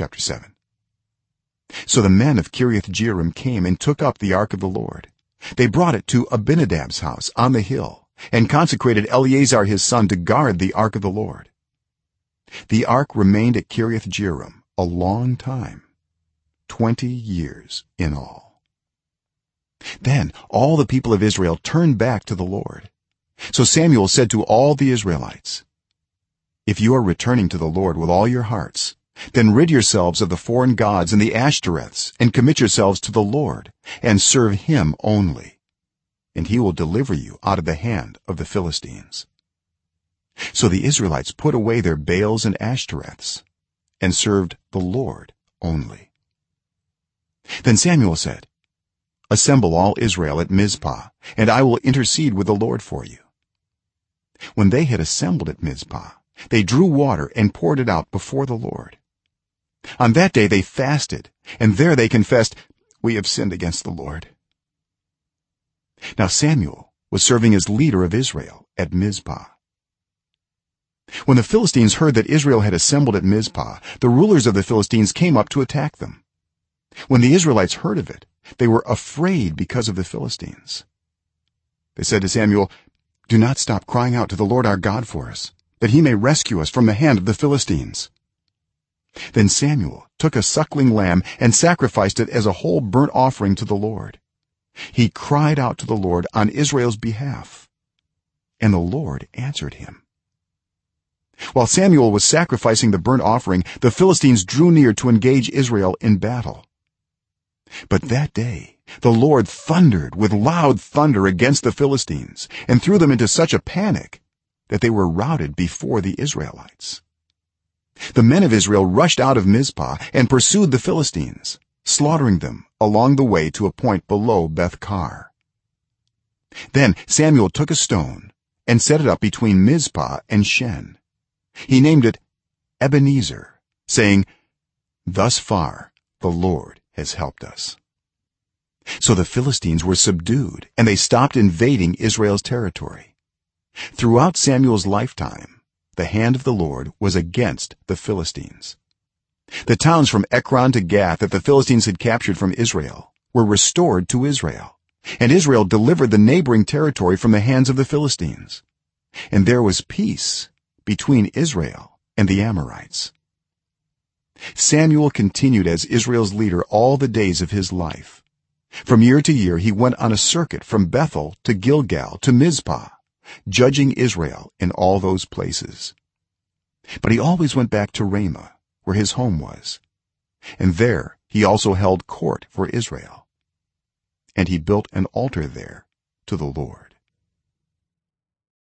chapter 7 so the men of kiriath jearim came and took up the ark of the lord. They brought it to abinadab's house on the hill and consecrated eleazar his son to guard the ark of the lord. The ark remained at kiriath jearim a long time 20 years in all. Then all the people of israel turned back to the lord. So samuel said to all the israelites if you are returning to the lord with all your hearts then rid yourselves of the foreign gods and the ashtoreths and commit yourselves to the lord and serve him only and he will deliver you out of the hand of the philistines. So the israelites put away their baals and ashtoreths and served the lord only. Then samuel said assemble all israel at mizpah and i will intercede with the lord for you. When they had assembled at mizpah they drew water and poured it out before the lord on that day they fasted and there they confessed we have sinned against the lord. Now samuel was serving as leader of israel at mizpah. When the philistines heard that israel had assembled at mizpah the rulers of the philistines came up to attack them. When the israelites heard of it they were afraid because of the philistines. They said to samuel do not stop crying out to the lord our god for us that he may rescue us from the hand of the philistines then samuel took a suckling lamb and sacrificed it as a whole burnt offering to the lord. He cried out to the lord on israel's behalf and the lord answered him. While samuel was sacrificing the burnt offering the philistines drew near to engage israel in battle. But that day the lord thundered with loud thunder against the philistines and threw them into such a panic that they were routed before the israelites the men of israel rushed out of mizpah and pursued the philistines slaughtering them along the way to a point below beth-kar then samuel took a stone and set it up between mizpah and shen. He named it ebenezer saying thus far the lord has helped us. So the philistines were subdued and they stopped invading israel's territory. Throughout samuel's lifetime the hand of the lord was against the philistines. The towns from ekron to gath that the philistines had captured from israel were restored to israel and israel delivered the neighboring territory from the hands of the philistines. And there was peace between israel and the amorites. Samuel continued as israel's leader all the days of his life. From year to year he went on a circuit from bethel to gilgal to mizpah judging israel in all those places. But he always went back to ramah where his home was. And there he also held court for israel. And he built an altar there to the lord